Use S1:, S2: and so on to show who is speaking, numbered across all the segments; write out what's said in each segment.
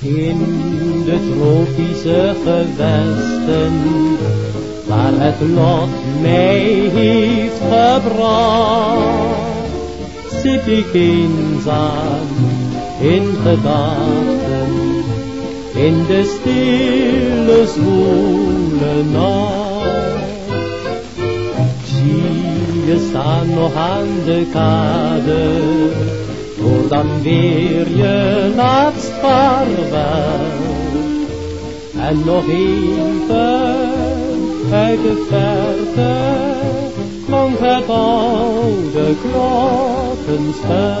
S1: In de tropische gewesten, waar het lot mij heeft gebracht, zit ik eenzaam in gedachten, in de stille zwoele nacht. Je staan nog aan de kade, voor dan weer je laatst vaarwel. En nog even uit de verte klonk het oude klokkenspel.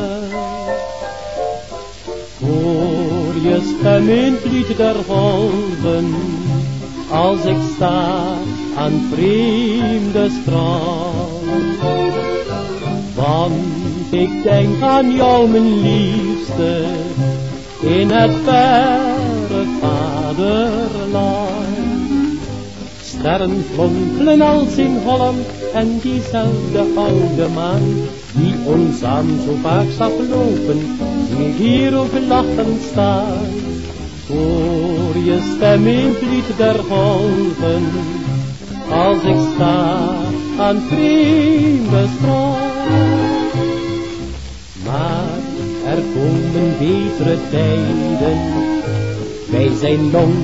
S1: Hoor je stem in het der golven, als ik sta aan vreemde strand. Ik denk aan jou, mijn liefste, in het verre vaderland. Sterren flonkelen als in Holland en diezelfde oude maan, die ons aan zo vaak zag lopen, die hier ook lachend staan. Hoor je stem in lied der als ik sta aan vreemde. Er komen betere tijden, wij zijn jong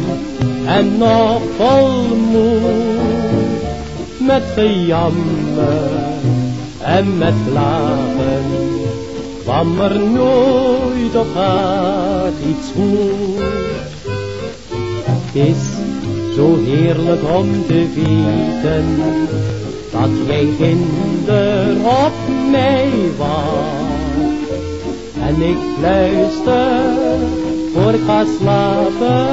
S1: en nog vol moed. Met gejammer en met klagen kwam er nooit of gaat iets goed. Is zo heerlijk om te weten dat jij kinder op mij wacht. En ik luister voor ik ga slapen,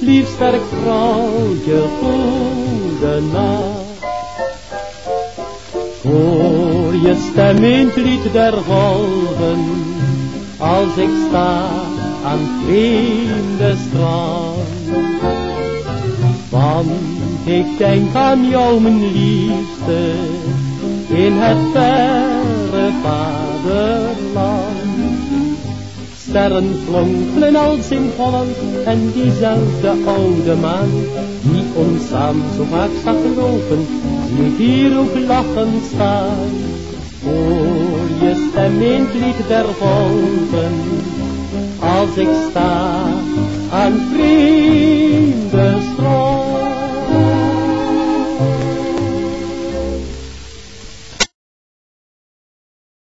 S1: lief sterk vrouwtje, goede nacht. Hoor je stem in het lied der golven, als ik sta aan vreemde strand. Want ik denk aan jou, mijn liefste, in het verre vaderland. Sterren flonkelen als in Holland en diezelfde oude maan, die ons samen zo vaak zag lopen, zie ik hier ook lachend staan. Hoor je stem in het lied der golven, als ik sta aan strand.